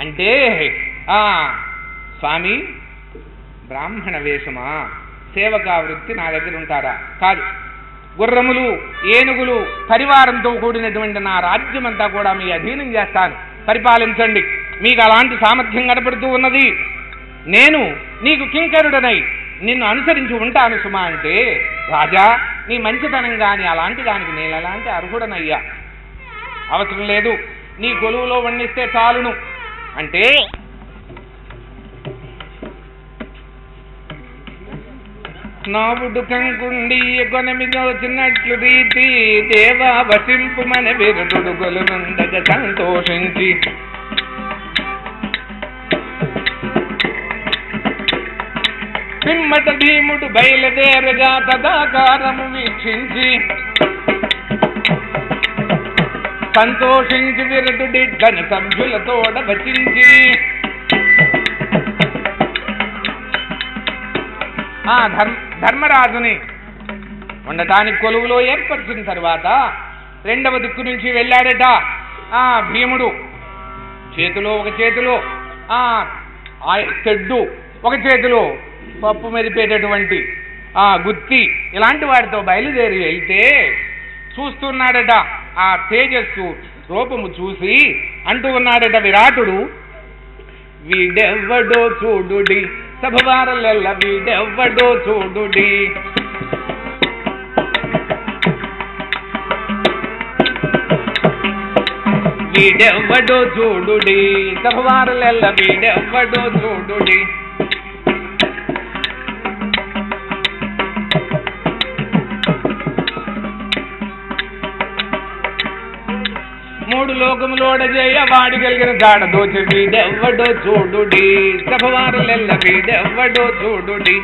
అంటే ఆ స్వామి బ్రాహ్మణ వేషమా? సేవకా వృత్తి నా దగ్గర ఉంటారా? కాదు. గుర్రములు ఏనుగులు పరివారంతో కూడినటువంటి నా రాజ్యమంతా కూడా మీ అధీనం చేస్తాను. పరిపాలించండి. మీకు అలాంటి సామర్థ్యం కనపడుతూ ఉన్నది. నేను నీకు కింకరుడనై నిన్ను అనుసరించి ఉంటాను సుమా అంటే రాజా నీ మంచితనం కానీ అలాంటి దానికి నేను ఎలాంటి అర్హుడనయ్యా? అవసరం లేదు. నీ కొలువులో వండిస్తే చాలును. అంటే నావుడు కంకుండి కొనమిదోచినట్లు రీతి దేవా వసింపు మన విరుడు గొలునుండగ సంతోషించి. సింహత భీముడు బయలుదేరగా తదాకారము వీక్షించి. సంతోషించి విరటుడి ఘన సభ్యులతోడ వచించి ఆ ధర్మ ధర్మరాజుని ఉండటానికి కొలువులో ఏర్పరిచిన తర్వాత రెండవ దిక్కు నుంచి వెళ్ళాడట. ఆ భీముడు చేతిలో ఒక చేతిలో ఆ ఆ తెడ్డు ఒక చేతిలో పప్పు మెరిపేటటువంటి ఆ గుత్తి ఇలాంటి వాటితో బయలుదేరి వెళ్తే చూస్తున్నాడట. ఆ తేజస్సు రూపము చూసి అంటూ ఉన్నాడట విరాటుడు. వీడెవ్వడో చూడుడి సభవారలెల్ల వీడెవ్వడో చూడుడి. వీడెవ్వడో చూడుడి సభవారలెల్ల వీడెవ్వడో చూడుడి. మూడు లోకములోడ చేయ వాడి కలిగిన దాడ దోచి వీడెవ్వడో చూడుడి సభవారులెల్ల వీడెవ్వడో చూడుడి.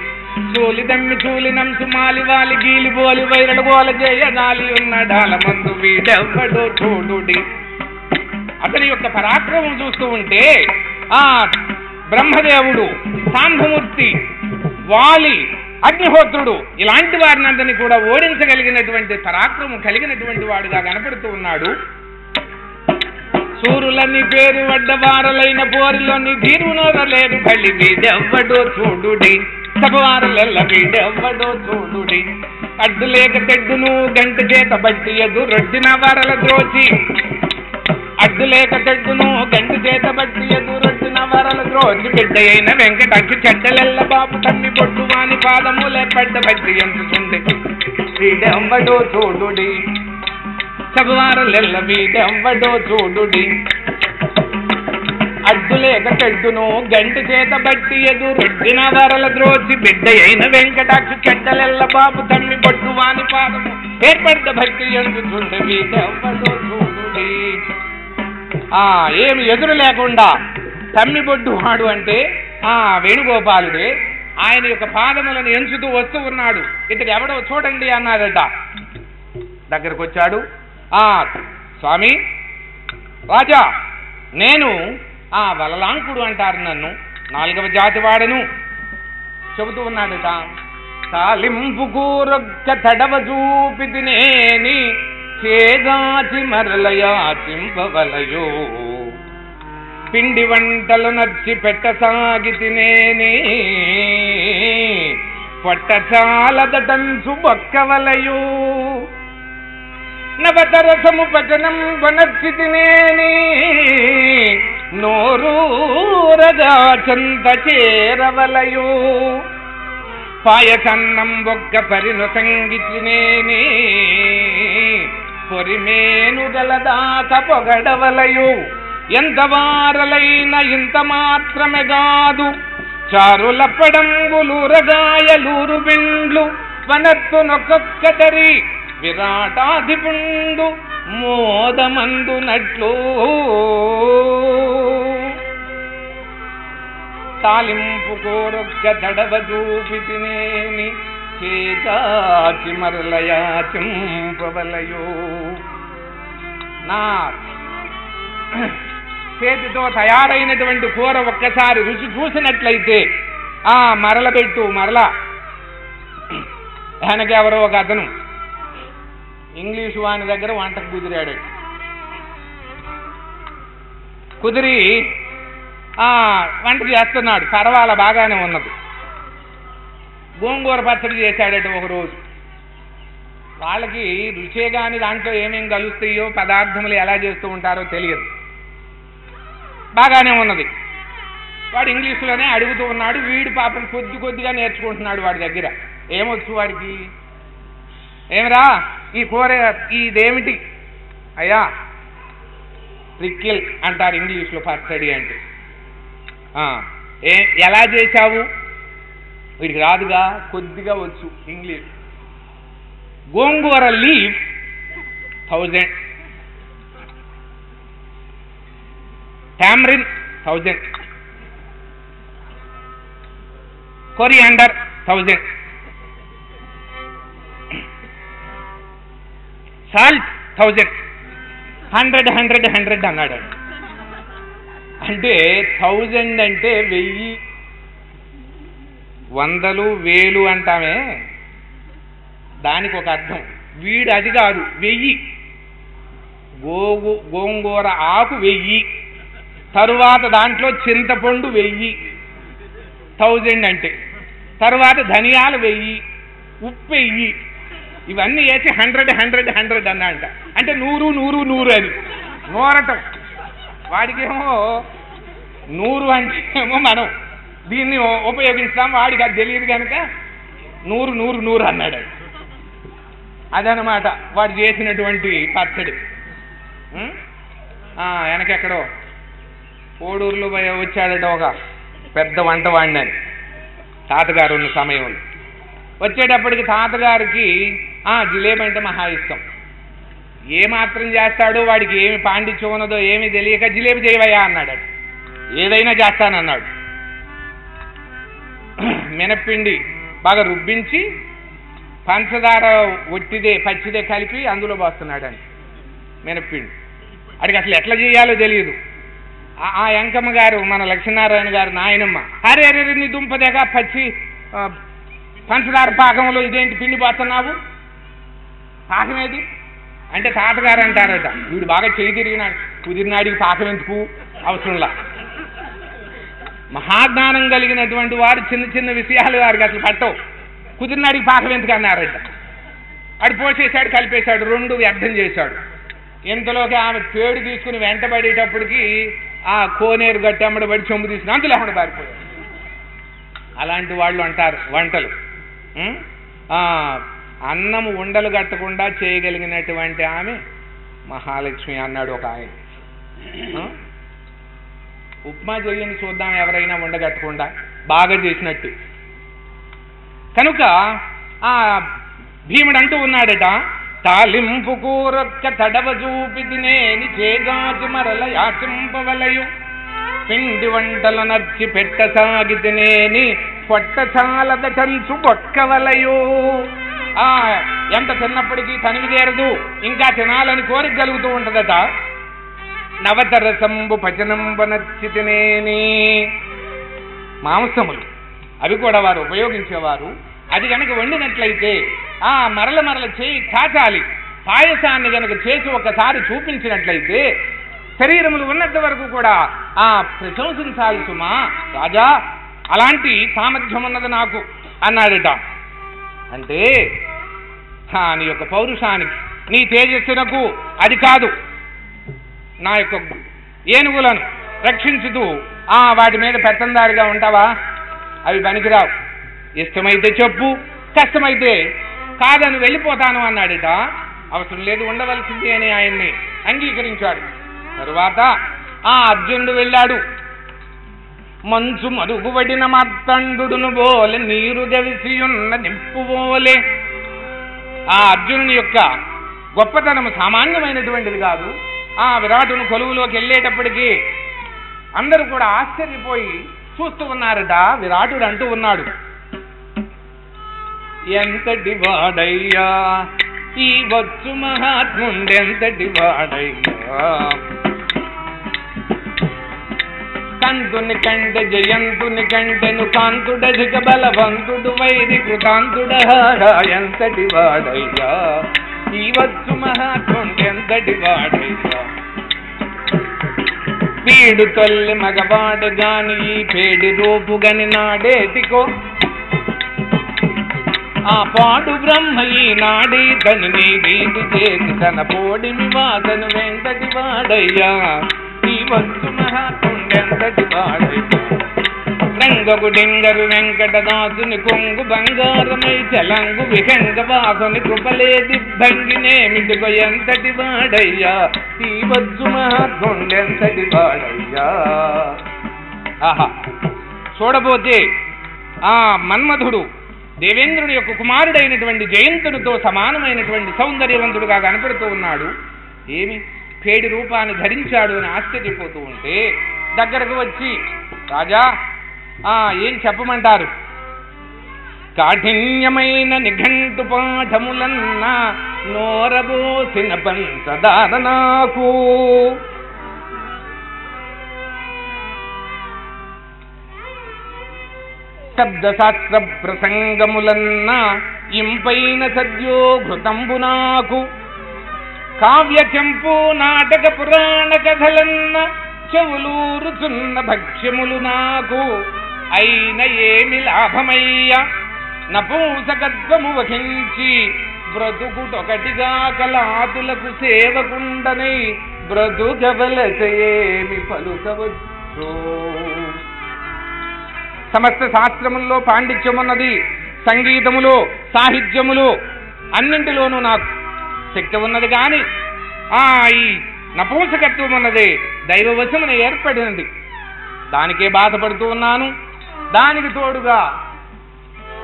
చూలి దమ్మి చూలి నంసు మాలి వాలి గీలి బోలి వైరడు గోల చేయ గాలి ఉన్న డాల మందు వీడెవ్వడో చూడుడి. అతని యొక్క పరాక్రమం చూస్తూ ఉంటే ఆ బ్రహ్మదేవుడు సాంభమూర్తి వాలి అగ్నిహోత్రుడు ఇలాంటి వారిని అందరినీ కూడా ఓడించగలిగినటువంటి పరాక్రమం కలిగినటువంటి వాడుగా కనపడుతూ ఉన్నాడు. సూరులని పేరు వడ్డవారలైన పోరిలోని ధీరునోరలేరు బలి వీడెవ్వడో చూడుడి. సగవారలెల్ల వీడెవ్వడో చూడుడి. అడ్డు లేక తెడ్డును గంట చేత బట్టి ఎదురొడ్డిన వరల ద్రోచి అడ్డు లేక తెడ్డును గంట చేత బట్టి ఎదురొడ్డిన వరల ద్రోచి బిడ్డ అయిన వెంకటకి చెడ్డలెల్ల బాబు తమ్మి పొట్టు వాని పాదములే పడ్డ బట్టి ఎంచుకుంది. వీడెవ్వడో చూడుడి. చబవారలెల్ల మీదెవ్వడో చూడుడి. అడ్డులేక చెడ్డును గంటి చేత బట్టి ఎదురొడ్డిన వరల ద్రోచి బిడ్డ అయిన వెంకటాక్ష చెడ్డలెల్ల బాబు తమ్మి పొట్టు వాని పాదము ఏర్పడ్డ భక్తి ఎందు చూడు మీదెవ్వడో చూడుడి. ఆ ఏమి ఎదురు లేకుండా తమ్మి బొడ్డు వాడు అంటే ఆ వేణుగోపాలుడే. ఆయన యొక్క పాదములను ఎంచుతూ వస్తూ ఉన్నాడు. ఇతడు ఎవడో చూడండి అన్నాడట దగ్గరకు వచ్చాడు స్వామి రాజా నేను ఆ వలలాంకుడు అంటారు నన్ను. నాలుగవ జాతి వాడను. చెబుతూ ఉన్నాడట. తాలింపు కూరొక్క తడవ చూపితినేని చేదాచి మరలయాచింపవలయో పిండి వంటలు నచ్చి పెట్టసాగి తినేని పొట్ట చాలదటంచు నవతరసము పచనం వనర్చి తినేని చేరవలయు. పాయసన్నం బొగ్గ పరినుసంగి తినేని పొరిమేను గలదాక పొగడవలయు. ఎంత వారలైన ఇంత మాత్రమే కాదు చారులప్పడంబులూరగాయలూరు బిండ్లు. వనత్తు నొక్కొక్కటరి విరాటాధిపుండు మోదమందునట్లు. తాలింపు కోరొక్క తడవ చూపితినేని చేతాచి మరలయా చింపవలయో నా చేతితో తయారైనటువంటి కూర ఒక్కసారి రుచి చూసినట్లయితే ఆ మరల. పెట్టు మరల వెనకెవరో ఒక అతను ఇంగ్లీషు వాని దగ్గర వంటకు కుదిరాడు. కుదిరి వంట చేస్తున్నాడు. పర్వాల బాగానే ఉన్నది. గోంగూర పచ్చడి చేశాడట ఒకరోజు. వాళ్ళకి రుచే కానీ దాంట్లో ఏమేం కలుస్తాయో పదార్థములు ఎలా చేస్తూ ఉంటారో తెలియదు. బాగానే ఉన్నది. వాడు ఇంగ్లీష్లోనే అడుగుతూ ఉన్నాడు. వీడు పాపం కొద్ది కొద్దిగా నేర్చుకుంటున్నాడు వాడి దగ్గర. ఏమొచ్చు వాడికి? ఏమిరా? ఈ కూర ఇదేమిటి? అయ్యా ట్రిక్కిల్ అంటారు ఇంగ్లీష్లో పచ్చడి అంటే. ఏ ఎలా చేశావు? వీడికి రాదుగా కొద్దిగా వచ్చు English. Gongura leaf thousand. Tamarind thousand. Coriander thousand. Salt thousand. Hundred hundred hundred అన్నాడు అంటే థౌజండ్ అంటే వెయ్యి. వందలు వేలు అంటామే. దానికి ఒక అర్థం. వీడు అది కాదు వెయ్యి. గోగు గోంగూర ఆకు వెయ్యి. తరువాత దాంట్లో చింతపండు వెయ్యి. థౌజండ్ అంటే. తరువాత ధనియాలు వెయ్యి. ఉప్పు వెయ్యి. ఇవన్నీ వేసి హండ్రెడ్ హండ్రెడ్ హండ్రెడ్ అన్నాడంట అంటే నూరు నూరు నూరు అని నూరటం. వాడికేమో నూరు అంటే ఏమో మనం దీన్ని ఉపయోగిస్తాం వాడికి అది తెలియదు కనుక నూరు నూరు నూరు అన్నాడు అది. అదనమాట వాడు చేసినటువంటి పచ్చడి. వెనకెక్కడో. కోడూరులో వచ్చాడట ఒక పెద్ద వంట వాడినని. తాతగారు ఉన్న సమయంలో. వచ్చేటప్పటికి తాతగారికి ఆ జిలేబీ అంటే మహా ఇష్టం. ఏ మాత్రం చేస్తాడో? వాడికి ఏమి పాండిత్యం ఉన్నదో ఏమి తెలియక జిలేబీ చేయవయ్యా అన్నాడు. ఏదైనా చేస్తానన్నాడు. మినప్పిండి బాగా రుబ్బించి పంచదార ఒట్టిదే పచ్చిదే కలిపి అందులో పోస్తున్నాడని. మినప్పిండి. అడిగి అసలు ఎట్లా చేయాలో తెలియదు. ఆ- ఆ ఎంకమ్మ గారు మన లక్ష్మీనారాయణ గారు నాయనమ్మ అరే అరే నీ దుంపదేగా పచ్చి పంచదార పాకంలో ఇదేంటి పిండి పోతున్నావు పాకం ఏది? అంటే తాతగారు అంటారట. వీడు బాగా చేయి తిరిగినాడు. కుదిరినాడికి పాకం ఎందుకు? అవసరంలా మహాజ్ఞానం కలిగినటువంటి వారు చిన్న చిన్న విషయాలు వారికి అసలు పట్టవు. కుదిరినాడికి పాకం ఎందుకు అన్నారట. అడు పోసేశాడు కలిపేశాడు రెండు వ్యర్థం చేశాడు. ఇంతలోకి ఆమె పేడు తీసుకుని వెంటబడేటప్పటికి ఆ కోనేరు గట్టి అమ్మడబడి చెంబు తీసుకుని అంత లేకుండా పారిపోయాడు అలాంటి వాళ్ళు అంటారు వంటలు. అన్నము ఉండలు కట్టకుండా చేయగలిగినటువంటి ఆమె మహాలక్ష్మి అన్నాడు ఒక ఆయన. ఉప్మా చెయ్యని చూద్దాం ఎవరైనా ఉండగట్టకుండా బాగా చేసినట్టు. కనుక ఆ భీముడు అంటూ ఉన్నాడట తాలింపు కూరొక్క తడవ చూపి తినేని చేగాచి మరల యాచింపవలయు. పిండి వంటల నర్చి పెట్టసాగి తినేని పొట్ట చంచు బొక్కవలయు. ఆ ఎంత తిన్నప్పటికీ తనివి తీరదు. ఇంకా తినాలని కోరిక కలుగుతూ ఉంటదట. నవతరసంబు పచనంబ నచ్చి తినేని మాంసములు అవి కూడా వారు ఉపయోగించేవారు. అది కనుక వండినట్లయితే ఆ మరల మరల చేయి చాచాలి పాయసాన్ని కనుక చేసి ఒకసారి చూపించినట్లయితే శరీరములు ఉన్నంత వరకు కూడా ఆ ప్రశంసించాలి సుమా రాజా అలాంటి సామర్థ్యం ఉన్నది నాకు అన్నాడట. అంటే నీ యొక్క పౌరుషానికి నీ తేజస్సునకు అది కాదు. నా యొక్క ఏనుగులను రక్షించుతూ ఆ వాటి మీద పెత్తందారిగా ఉంటావా? అవి పనికిరావు. ఇష్టమైతే చెప్పు కష్టమైతే కాదని వెళ్ళిపోతాను అన్నాడట. అవసరం లేదు ఉండవలసింది అని ఆయన్ని అంగీకరించాడు. తరువాత ఆ అర్జునుడు వెళ్ళాడు. మంచు మరుగుబడిన మత్తండును బోలె నీరు గవిసియున్న నింపు బోలే. ఆ అర్జునుని యొక్క గొప్పతనం సామాన్యమైనటువంటిది కాదు. ఆ విరాటును కొలువులోకి వెళ్ళేటప్పటికి అందరూ కూడా ఆశ్చర్యపోయి చూస్తూ ఉన్నారట. విరాటుడు అంటూ ఉన్నాడు ఎంతటి వాడయ్యా? ఈ వచ్చు మహాత్ముండెంతటి వాడయ్యా? కంతుని కంటే జయంతుని కంటెను కాంతుడధిక బలవంతుడు వైది కృతాంతుడ ఎంతటి వాడయ్యా? ఈ వచ్చు మహాత్ముండెంతటి వాడయ్యా? వీడు తొల్లి మగవాడు గాని ఈ పేడి రూపు గని నాడేటికో ఆ పాడు బ్రహ్మ ఈనాడి నీ వీడు చేసి తన పోడిమి వాదను వెంటటి వాడయ్యా? ఈ వచ్చు మహాత్ముండెంతటి వాడై రంగపు డింగరు వెంకటదాసుని కొంగు బంగారమై చలంగు విహంగ వాసుని కృపలేది భంగినేమిటికో ఎంతటి వాడయ్యా? ఈ వచ్చు మహాత్ముండెంతటి వాడయ్యా? ఆహా. చూడబోతే ఆ మన్మధుడు దేవేంద్రుడి యొక్క కుమారుడైనటువంటి జయంతుడితో సమానమైనటువంటి సౌందర్యవంతుడుగా కనపడుతూ ఉన్నాడు. ఏమి? పేడి రూపాన్ని ధరించాడు అని ఆశ్చర్యపోతూ ఉంటే దగ్గరకు వచ్చి రాజా ఆ ఏం చెప్పమంటారు? కాఠిన్యమైన నిఘంటు పాఠములన్నా నోరబోసిన పంచదార నాకు శబ్దశాస్త్ర ప్రసంగములన్న ఇంపైన సద్యో ఘృతంబు నాకు కావ్య చెంపు నాటక పురాణ కథలన్న చెవులూరుచున్న భక్ష్యములు నాకు. అయిన ఏమి లాభమయ్యా? నపూసకత్వము వహించి బ్రతుకుటొకటిగా కలాతులకు సేవకుండనై బ్రతుకవలసేమి పలుకవచ్చు. సమస్త శాస్త్రముల్లో పాండిత్యమున్నది సంగీతములో సాహిత్యములో అన్నింటిలోనూ నాకు శక్తి ఉన్నది కానీ ఆ ఈ నపూంసకత్వం ఉన్నది దైవవశమున ఏర్పడినది. దానికే బాధపడుతూ ఉన్నాను. దానికి తోడుగా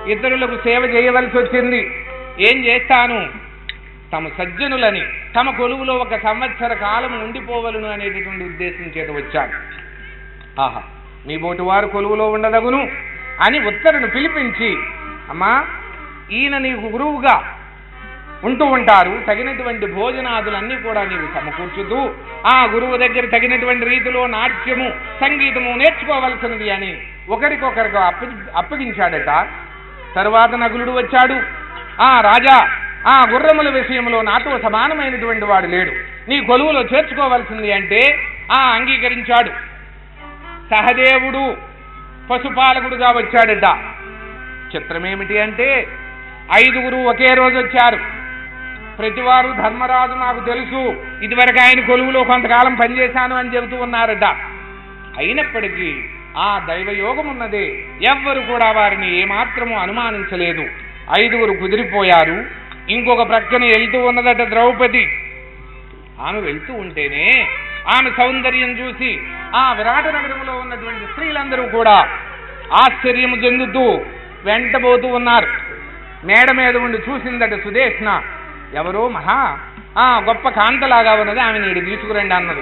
ఇతరులకు సేవ చేయవలసి వచ్చింది. ఏం చేస్తాను? తమ సజ్జనులని తమ కొలువులో ఒక సంవత్సర కాలం ఉండిపోవలను అనేటటువంటి ఉద్దేశం చేత వచ్చాను. ఆహా మీ బోటి వారు కొలువులో ఉండదగును అని ఉత్తరును పిలిపించి అమ్మా ఈయన నీకు గురువుగా ఉంటూ ఉంటారు. తగినటువంటి భోజనాదులన్నీ కూడా నీవు సమకూర్చుతూ ఆ గురువు దగ్గర తగినటువంటి రీతిలో నాట్యము సంగీతము నేర్చుకోవలసినది అని ఒకరికొకరికి అప్పగి అప్పగించాడట. తరువాత నగులుడు వచ్చాడు. ఆ రాజా ఆ గుర్రముల విషయంలో నాతో సమానమైనటువంటి వాడు లేడు. నీ కొలువులో చేర్చుకోవలసింది అంటే ఆ అంగీకరించాడు. సహదేవుడు పశుపాలకుడుగా వచ్చాడట. చిత్రమేమిటి అంటే ఐదుగురు ఒకే రోజు వచ్చారు. ప్రతివారు ధర్మరాజు నాకు తెలుసు. ఇదివరకు ఆయన కొలువులో కొంతకాలం పనిచేశాను అని చెబుతూ ఉన్నారట. అయినప్పటికీ ఆ దైవయోగం ఉన్నదే ఎవ్వరు కూడా వారిని ఏమాత్రము అనుమానించలేదు. ఐదుగురు కుదిరిపోయారు. ఇంకొక ప్రక్కన వెళ్తూ ఉన్నదట ద్రౌపది. ఆమె వెళ్తూ ఉంటేనే ఆమె సౌందర్యం చూసి ఆ విరాట నగరంలో ఉన్నటువంటి స్త్రీలందరూ కూడా ఆశ్చర్యము చెందుతూ వెంటబోతూ ఉన్నారు. మేడ మీద ఉండి చూసిందట సుదేష్ణ. ఎవరో మహా ఆ గొప్ప కాంతలాగా ఉన్నది ఆమె నీడు తీసుకురండి అన్నది.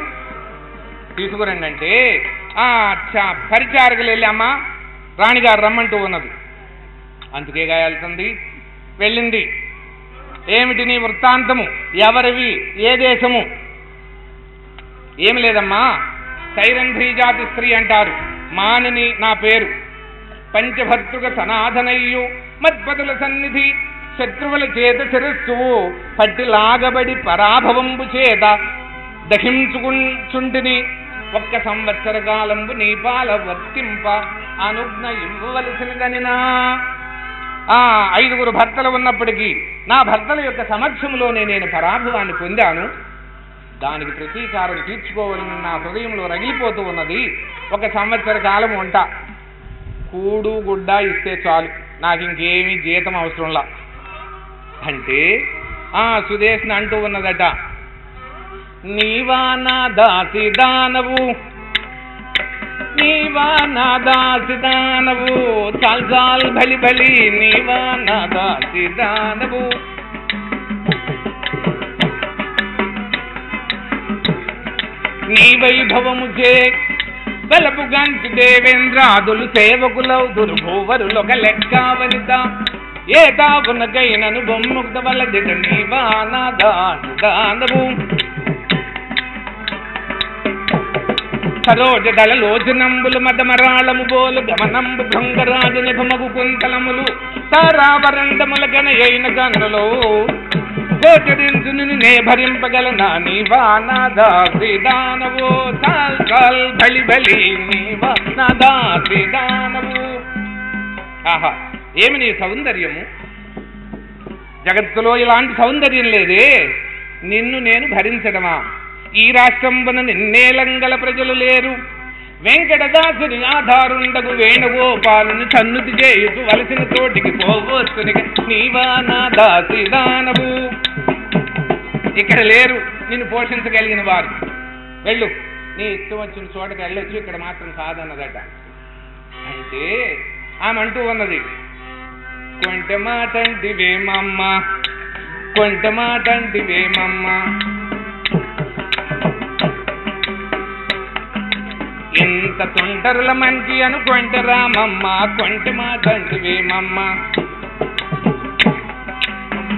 తీసుకురండి అంటే ఆ చ- పరిచారకులు వెళ్ళి అమ్మ రాణిగారు రమ్మంటూ ఉన్నది. అందుకే గాయాల్సింది. వెళ్ళింది. ఏమిటి నీ వృత్తాంతము? ఎవరివి? ఏ దేశము? ఏమి లేదమ్మా. సైరంధ్రీ జాతి స్త్రీ అంటారు. మానిని నా పేరు. పంచభర్తృక సనాధనయ్యు మద్పతుల సన్నిధి శత్రువుల చేత శిరస్సువు పట్టి లాగబడి పరాభవంబు చేత దహించుకుంచుంటిని ఒక్క సంవత్సర కాలంబు నీపాల వర్తింప అనుజ్ఞ ఇవ్వవలసినదనినా ఆ ఐదుగురు భర్తలు ఉన్నప్పటికీ నా భర్తల యొక్క సమక్షంలోనే నేను పరాభవాన్ని పొందాను. దానికి ప్రతీకారం తీర్చుకోవాలని నా హృదయంలో రగిలిపోతూ ఉన్నది. ఒక సంవత్సర కాలం వంట. కూడు గుడ్డ ఇస్తే చాలు. నాకు ఇంకేమీ జీతం అవసరంలా. అంటే ఆ సుదేష్ని అంటూ ఉన్నదట నీవా నా దాసి దానవు నీవా నా దాసి దానవు చాల్ చాల్ బలి బలి నీవా నా దాసి దానవు. నీ వైభవము చే బలపు గంటి దేవేంద్రాదులు సేవకులౌదురు భూవరులొక లెక్క వనిత ఏ తాపునకైనను బొమ్ముక్త వలదిట నీవా సరోజ దళ లోచనంబులు మదమరాళము బోలు గమనంబు భృంగరాజు నిభమగు కుంతలములు తారావరండముల గనయైన గనులో గోచరించు నే భరింపగల నా నీవా నాదాసి దానవు తాల్ చాల్ బలి బలి నీవా నాదాసి దానవు ఆహా. ఏమి నీ సౌందర్యము? జగత్తులో ఇలాంటి సౌందర్యం లేదే. నిన్ను నేను భరించడమా ఈ రాష్ట్రంబన నిన్నేలంగల ప్రజలు లేరు. వెంకటదాసుని ఆధారుండగు వేణుగోపాలుని సన్నుతి చేయుచు వలసిన తోటికి పోవచ్చునిక నీవా నా దాసి దానవు. ఇక్కడ లేరు. నిన్ను పోషించగలిగిన వారు. వెళ్ళు. నీ ఇష్టం వచ్చిన చోటకి వెళ్ళొచ్చు. ఇక్కడ మాత్రం కాదన్నదట. అంటే ఆమె అంటూ ఉన్నది కొంట మాటంటివేమమ్మ కొంటె మాటంటివేమమ్మ ఎంత తొంటరుల మంచి అనుకొంటె రామమ్మ కొంటె మాటంటివేమమ్మ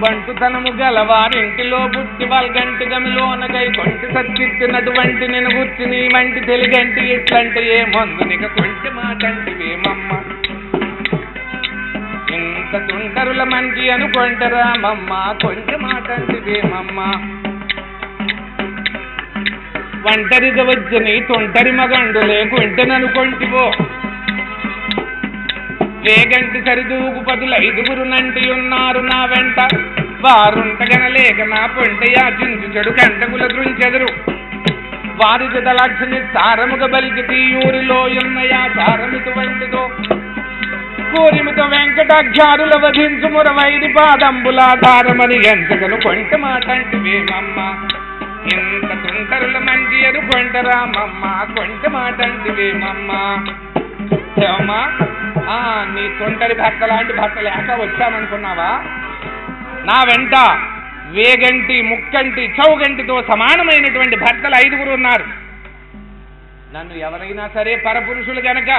బంటుతనము గలవారింటిలో బుట్టి వాళ్ళగంటి గమిలోనగై కొంటి సచ్చిత్తినటువంటి నేను గుర్చి నీ వంటి తెలిగంటి ఇట్లంటే ఏ మందు నీకు కొంటి మాటంటివేమమ్మ ఇంత తుంటరుల మంచి అనుకుంటారా మమ్మ కొంచెం మాటంటిదేమమ్మ ఒంటరిగా వచ్చని తొంటరి మగండు లేకుంటేననుకొంటివో వేగంటి సరిదూగు పదులు ఐదుగురు నంటి ఉన్నారు నా వెంట. వారుంటగన లేక నా పొంట యాచించు చెడు కంటకుల దృంచెదరు. వారి జతలక్షని సారముగ బలికి తీయూరిలో ఉన్నయా సారమిటు వంటిదో కూరిమితో వెంకటాక్షారుల వధించు మురవైది పాదంబులాధారమని ఎంతగను కొంట మాటంటివేమమ్మ ఇంత తుంటరుల మంచి ఎరు కొంటరామమ్మ కొంట మాటంటివేమమ్మ ఏమమ్మా? ఆ, నీ తొంటరి భర్త లాంటి భర్త లేక వచ్చామనుకున్నావా? నా వెంట వేగంటి ముక్కంటి చౌగంటితో సమానమైనటువంటి భర్తలు ఐదుగురు ఉన్నారు. నన్ను ఎవరైనా సరే పరపురుషులు గనక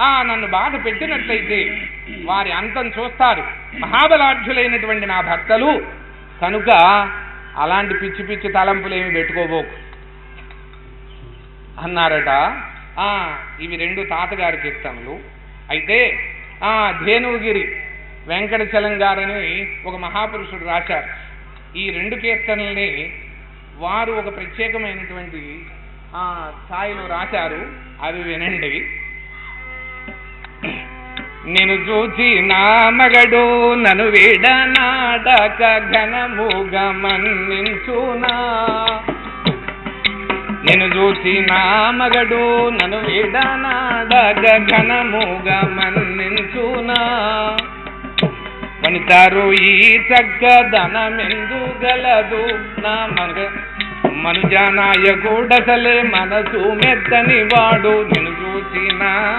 ఆ నన్ను బాధ పెట్టినట్లయితే వారి అంతం చూస్తారు. మహాబలాఢ్యులైనటువంటి నా భక్తలు కనుక అలాంటి పిచ్చి పిచ్చి తలంపులేమి పెట్టుకోబోకు. అన్నారట. ఆ ఇవి రెండు తాతగారి కీర్తనలు అయితే ఆ ధేనుగిరి వెంకటచలం గారని ఒక మహాపురుషుడు రాశారు. ఈ రెండు కీర్తనల్ని వారు ఒక ప్రత్యేకమైనటువంటి స్థాయిలో రాశారు. అవి వినండి. నేను చూచి నా మగడు నన్ను విడనాడక ఘనముగా మన్నించునా. నేను చూచి నా మగడు నన్ను విడనాడక ఘనముగా మన్నించునా. వనితారు ఈ చక్క ధనమెందు గలదు నా మగ మనుజానాయకుడసలే మనసు మెత్తని వాడు. నిన్ను చూసి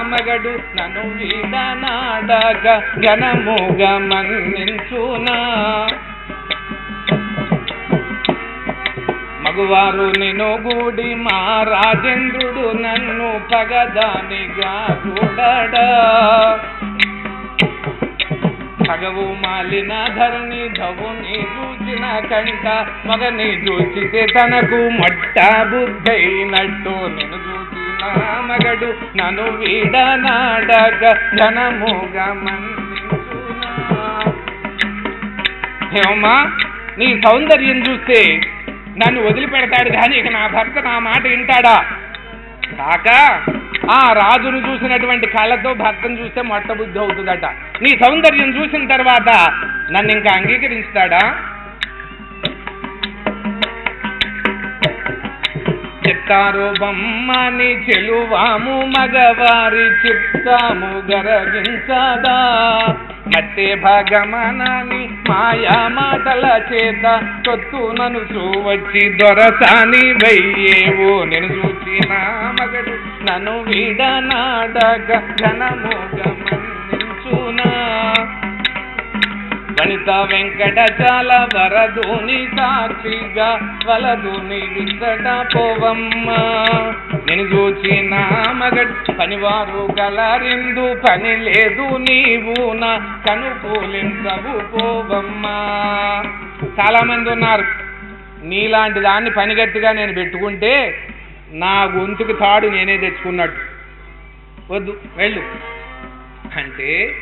మగడు నన్ను వీడనాడక ఘనముగా మన్నించునా. మగువారు నేను గూడి మా రాజేంద్రుడు నన్ను పగదానిగా చూడడా. సగవు మాలిన ధరణి ధవుని చూచిన కంట మగని చూచితే తనకు మట్ట బుద్ధైనట్టు. నేను చూసిన మగడు నన్ను వీడనాడగ ఘనముగా మన్నించునా ఏమమ్మా నీ సౌందర్యం చూస్తే నన్ను వదిలిపెడతాడు కానీ ఇక నా భర్త నా మాట వింటాడా? కాక ఆ రాజును చూసినటువంటి కళ్ళతో భర్తను చూస్తే మొట్టబుద్ధి అవుతుందట. నీ సౌందర్యం చూసిన తర్వాత నన్ను ఇంకా అంగీకరించుతాడా? చిత్తారు బొమ్మని చెలువాము మగవారి చిత్తాము గరగించదా? మట్టి భగమనని మాయా మాటల చేత కొత్తు నన్ను చూవచ్చి దొరసాని వెయ్యేవు. నేను చూచిన మగడు నన్ను వీడనాడగ ఘనముగా వనిత వెంకటచాల వరదుని సాక్షిగా వలదుని విసట పోవమ్మ. నేను చూచిన నా మగడ్ పనివారు కలరిందు పని లేదు నీవు నా కనుకూలించవు పోవమ్మా. చాలా మంది ఉన్నారు నీలాంటి దాన్ని పనిగట్టుగా నేను పెట్టుకుంటే నా గొంతుకు తాడు నేనే తెచ్చుకున్నట్టు. వద్దు వెళ్ళు. అంటే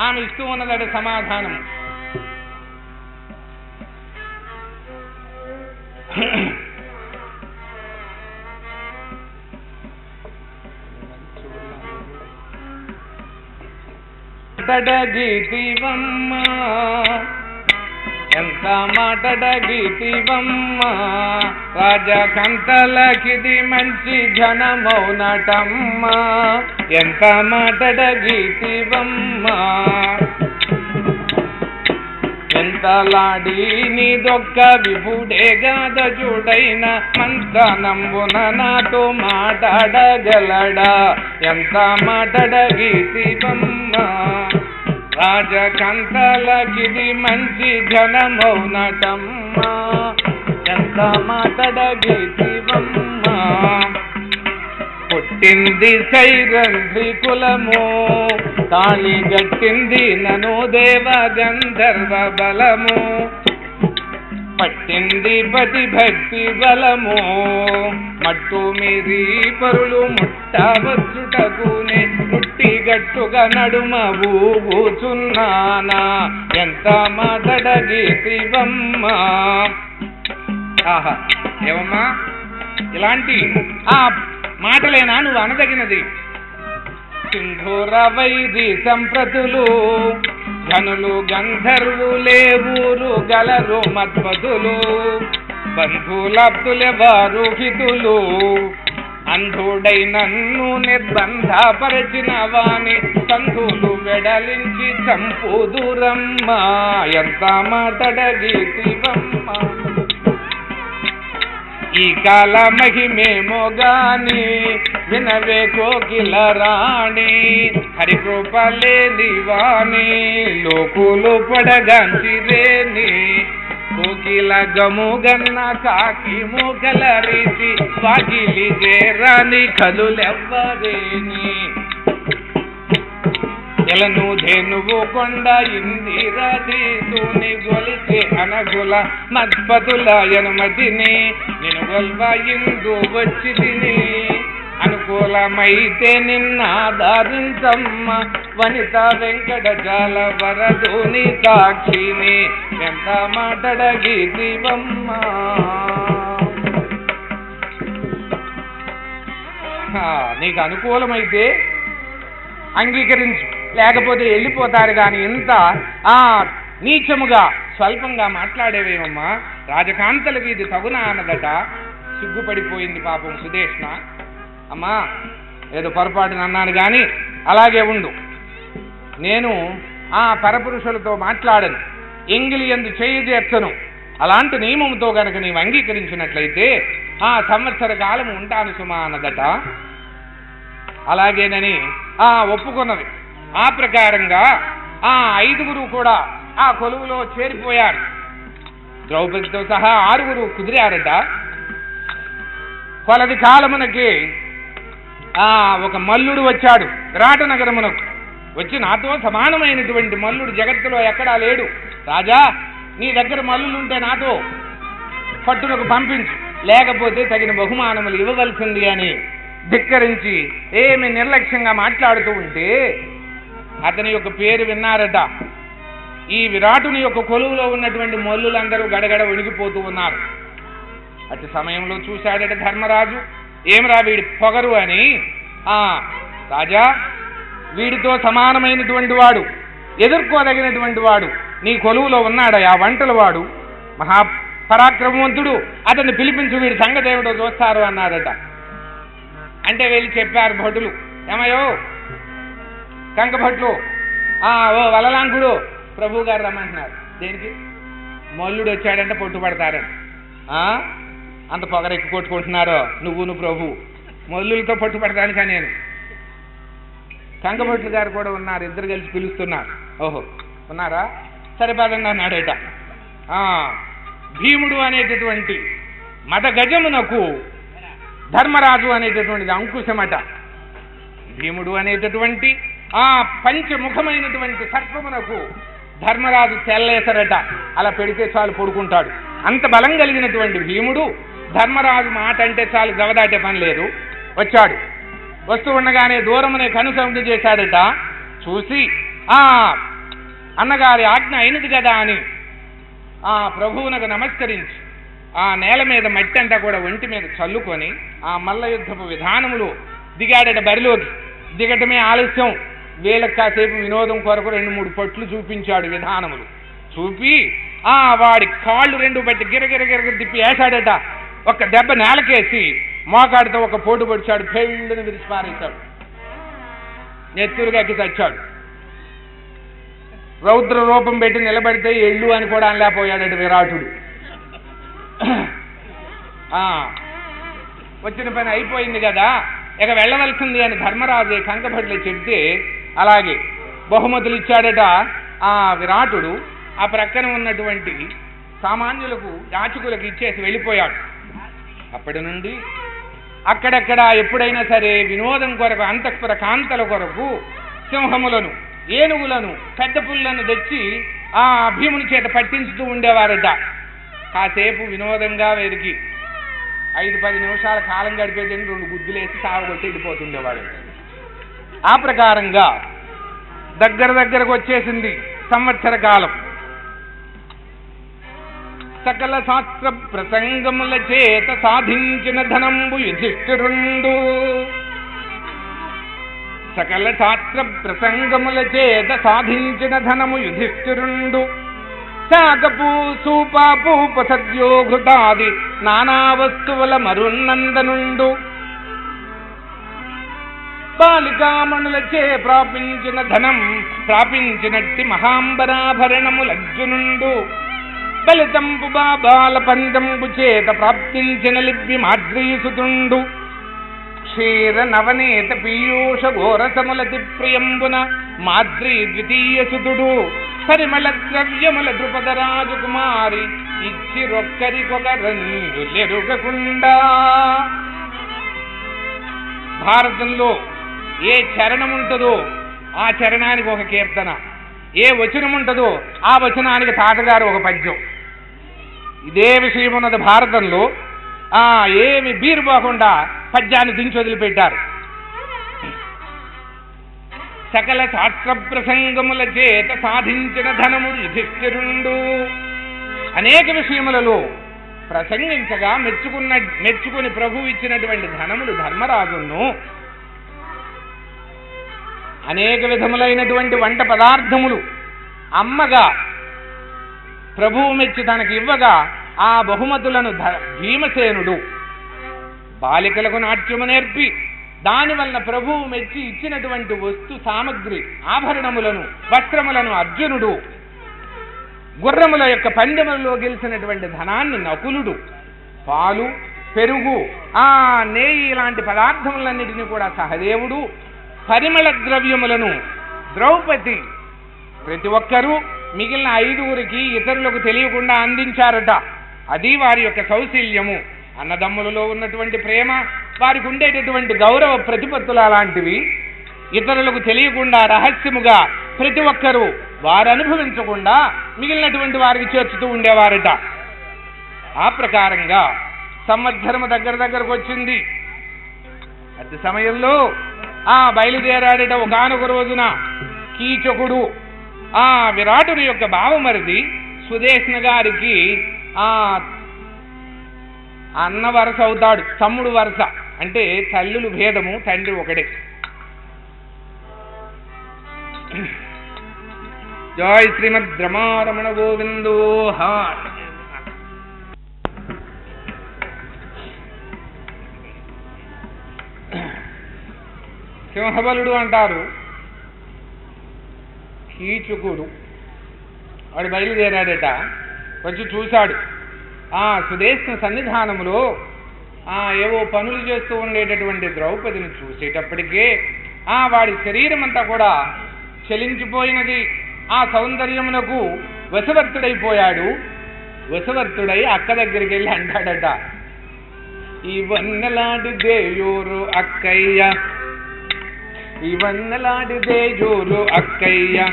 ആണ് ഇഷ്ടമെന്നതയുടെ സമാധാനം തടകി ദിവമ്മ ఎంత మాటడగితివమ్మ. రాజా కంతలకిది మంచి ఘనమౌనటమ్మ. ఎంత మాటడగితివమ్మ. ఎంతలాడి నీదొక్క విభుడే గాద చూడైన మంతనంబున నాతో మాట్లాడగలడా ఎంత మాట్లాడగీతివమ్మ రాజకంతలకిది మంచి జనమౌనటమ్మ ఎంత మాట్లాడగీతివమ్మ పుట్టింది సైరంధ్రి కులము తాళి గట్టింది నను దేవ గంధర్వ బలము. పట్టింది పతి భక్తి బలము మట్టు మీది పరులు ముట్టవచ్చుటకునే ముట్టి గట్టుగా నడుమ ఊగుచున్నానా ఎంత మాటడగీతివమ్మ ఆహా ఏమమ్మా ఇలాంటి ఆ మాటలేనా నువ్వు అనదగినది? సింధూర వైది సంప్రతులు. ధనులు గంధర్వులే ఊరు గలరు మద్వదులు బంధులబ్దులెవారు హితులు. అంధుడై నన్ను నిర్బంధపరచిన వాణి సంధులు వెడలించి చంపుదురమ్మ. ఎంత మాటడగీతివమ్మ ఈ కాల మహిమేమో వినవే కోకిల రాణి హరికృప లేని వాణి లోకులు పడగంచిరేని కోకిల గముగన్న కాకి మూకల రీతి వాకిలి చేరాని కలులెవ్వరేని ఎలను ధేనువు కొండ ఇందిరధీసుని గొలిచి అనగుల మద్పతుల ఎనుమతిని నేను వల్వాయిందు వచ్చి తిని అనుకూలమైతే నిన్నాదారించమ్మ వనిత వెంకట జాల వరదుని సాక్షిని ఎంత మాటడగీతివమ్మ ఆ, నీకు అనుకూలమైతే అంగీకరించు లేకపోతే వెళ్ళిపోతారు కానీ ఇంత ఆ నీచముగా స్వల్పంగా మాట్లాడేవేమమ్మా? రాజకాంతలకు ఇది తగునా అన్నదట. సిగ్గుపడిపోయింది పాపం సుదేష్ణ అమ్మా ఏదో పొరపాటున అన్నాను కానీ అలాగే ఉండు. నేను ఆ పరపురుషులతో మాట్లాడను. ఎంగిలి ఎందు చేయి చేర్చను. అలాంటి నియమంతో గనక నీవు అంగీకరించినట్లయితే ఆ సంవత్సర కాలం ఉంటాను సుమా అన్నదట. అలాగేనని ఆ ఒప్పుకున్నది ఆ ప్రకారంగా ఆ ఐదుగురు కూడా ఆ కొలువులో చేరిపోయారు. ద్రౌపదితో సహా ఆరుగురు కుదిరారట. కొలది కాలమునకి ఆ ఒక మల్లుడు వచ్చాడు. విరాట నగరమునకు. వచ్చి నాతో సమానమైనటువంటి మల్లుడు జగత్తులో ఎక్కడా లేడు. రాజా నీ దగ్గర మల్లులుంటే నాతో పట్టునకు పంపించు. లేకపోతే తగిన బహుమానములు ఇవ్వవలసింది అని ధిక్కరించి ఏమి నిర్లక్ష్యంగా మాట్లాడుతూ ఉంటే అతని యొక్క పేరు విన్నారట. ఈ విరాటుని యొక్క కొలువులో ఉన్నటువంటి మొల్లులందరూ గడగడ వణిగిపోతూ ఉన్నారు. అటు సమయంలో చూశాడట ధర్మరాజు. ఏమిరా వీడి పొగరు అని? ఆ రాజా వీడితో సమానమైనటువంటి వాడు ఎదుర్కోదగినటువంటి వాడు నీ కొలువులో ఉన్నాడయా? వంటల వాడు. మహా పరాక్రమవంతుడు. అతన్ని పిలిపించు వీడి సంగతి ఏమిటో చూస్తారు అన్నాడట అంటే వెళ్ళి చెప్పారు భటులు. ఏమయ్యో? కంకభట్లు. ఆ ఓ వలలాంకుడు. ప్రభు గారు రమ్మంటున్నారు. దేనికి? మల్లుడు వచ్చాడంటే పట్టుబడతారని ఆ? అంత పొగరెక్కి కొట్టుకుంటున్నారో నువ్వును ప్రభు. మల్లులతో కానీ నేను? కంకభట్లు గారు కూడా ఉన్నారు ఇద్దరు కలిసి పిలుస్తున్నారు. ఓహో ఉన్నారా? సరే నాడేట ఆ, భీముడు అనేటటువంటి మత గజమునకు ధర్మరాజు అనేటటువంటిది అంకుశమట. భీముడు అనేటటువంటి ఆ పంచముఖమైనటువంటి సర్పమునకు ధర్మరాజు తెల్లేసరట అలా పెడితే చాలు పడుకుంటాడు. అంత బలం కలిగినటువంటి భీముడు ధర్మరాజు మాట అంటే చాలు గవదాటే పని లేదు. వచ్చాడు. వస్తూ ఉండగానే దూరమునే కనుసంధి చేశాడట. చూసి ఆ అన్నగారి ఆజ్ఞ అయినది కదా అని. ఆ ప్రభువునకు నమస్కరించి ఆ నేల మీద మట్టి అంతా కూడా ఒంటి మీద చల్లుకొని ఆ మల్ల యుద్ధపు విధానములు దిగాడట బరిలోకి. దిగటమే ఆలస్యం. వీళ్ళకి కాసేపు వినోదం కొరకు రెండు మూడు పట్లు చూపించాడు విధానములు. చూపి ఆ వాడి కాళ్ళు రెండు బట్టి గిరగిర గిరగిర తిప్పి వేశాడట ఒక దెబ్బ నేలకేసి మోకాడితో ఒక పోటు పొడిచాడు పెళ్ళుని విరిచి పారేశాడు. నెత్తురుగా ఎక్కి చచ్చాడు. రౌద్ర రూపం పెట్టి నిలబడితే ఎళ్ళు అని కూడా అనలేకపోయాడట విరాటుడు. ఆ, వచ్చిన పని అయిపోయింది కదా. ఇక వెళ్ళవలసింది అని ధర్మరాజు కంకభట్లు చెప్తే అలాగే బహుమతులు ఇచ్చాడట ఆ విరాటుడు. ఆ ప్రక్కన ఉన్నటువంటి సామాన్యులకు యాచకులకు ఇచ్చేసి వెళ్ళిపోయాడు. అప్పటి నుండి అక్కడక్కడ ఎప్పుడైనా సరే వినోదం కొరకు అంతఃపుర కాంతల కొరకు సింహములను ఏనుగులను పెద్ద పుల్లను తెచ్చి ఆ భీముని చేత పట్టించుతూ ఉండేవారట. కాసేపు వినోదంగా వీరికి ఐదు పది నిమిషాల కాలం గడిపేదని రెండు గుద్దులేసి సాగొట్టి వెళ్ళిపోతుండేవాడు. ఆ ప్రకారంగా దగ్గర దగ్గరకు వచ్చేసింది సంవత్సర కాలం. సకల శాస్త్ర ప్రసంగముల చేత సాధించిన ధనంబు యుధిష్ఠిరుండు. సకల శాస్త్ర ప్రసంగముల చేత సాధించిన ధనము యుధిష్ఠిరుండు. శాకపు సూపాపు సద్యోఘృతాది నానా వస్తువుల మరున్నందనుండు. బాలికామణులచే ప్రాపించిన ధనం ప్రాపించినట్టి మహాంబరాభరణములర్జునుండు బలితంపు బాబాల పందంబు చేత ప్రాప్తించిన లిబ్బి మాద్రీసుతుండు. క్షీర నవనీత పీయూష ఘోరసములతి ప్రియంబున మాద్రీ ద్వితీయ సుతుడు. పరిమళ ద్రవ్యముల ద్రుపద రాజకుమారి ఇచ్చి రొక్కరికొక రంగులెరుగకుండా భారతంలో ఏ చరణం ఉంటుందో ఆ చరణానికి ఒక కీర్తన. ఏ వచనం ఉంటుందో ఆ వచనానికి తాతగారు ఒక పద్యం. ఇదే విషయం ఉన్నది భారతంలో. ఆ ఏమి బీరు పోకుండా పద్యాన్ని దించి వదిలిపెట్టారు. సకల శాస్త్ర ప్రసంగముల చేత సాధించిన ధనము యుధిష్ఠిరుండు. అనేక విషయములలో ప్రసంగించగా మెచ్చుకున్న మెచ్చుకుని ప్రభు ఇచ్చినటువంటి ధనములు ధర్మరాజును అనేక విధములైనటువంటి వంట పదార్థములు అమ్మగా ప్రభువు మెచ్చి తనకి ఇవ్వగా ఆ బహుమతులను భీమసేనుడు బాలికలకు నాట్యము నేర్పి దానివలన ప్రభువు మెచ్చి ఇచ్చినటువంటి వస్తు సామగ్రి ఆభరణములను వస్త్రములను అర్జునుడు గుర్రముల యొక్క పందెములలో గెలిచినటువంటి ధనాన్ని నకులుడు పాలు పెరుగు ఆ నేయి ఇలాంటి పదార్థములన్నిటినీ కూడా సహదేవుడు పరిమళ ద్రవ్యములను ద్రౌపది ప్రతి ఒక్కరూ మిగిలిన ఐదుగురికి ఇతరులకు తెలియకుండా అందించారట. అది వారి యొక్క సౌశీల్యము. అన్నదమ్ములలో ఉన్నటువంటి ప్రేమ వారికి ఉండేటటువంటి గౌరవ ప్రతిపత్తులు అలాంటివి ఇతరులకు తెలియకుండా రహస్యముగా ప్రతి ఒక్కరూ వారు అనుభవించకుండా మిగిలినటువంటి వారికి చేర్చుతూ ఉండేవారట. ఆ ప్రకారంగా సంవత్సరము దగ్గర దగ్గరకు వచ్చింది. అతి సమయంలో ఆ బయలుదేరాడట ఒకనొక రోజున. కీచకుడు ఆ విరాటుని యొక్క భావమరిది సుదేష్ణ గారికి ఆ అన్న వరస అవుతాడు తమ్ముడు వరస. అంటే తల్లులు భేదము తండ్రి ఒకడే. జై శ్రీమద్ రమారమణ గోవిందో హా. సింహబలుడు అంటారు. కీచుకుడు. వాడు బయలుదేరాడట. వచ్చి చూశాడు. ఆ సుదేశ సన్నిధానములో ఆ ఏవో పనులు చేస్తూ ఉండేటటువంటి ద్రౌపదిని చూసేటప్పటికే ఆ వాడి శరీరం అంతా కూడా చలించిపోయినది. ఆ సౌందర్యమునకు వశవర్తుడైపోయాడు. వశవర్తుడై అక్క దగ్గరికి వెళ్ళి అంటాడట. ఇవన్నలాంటి దేయూరు అక్కయ్య ఇవన్నలాడిదే దేయోరు అక్కయ్య.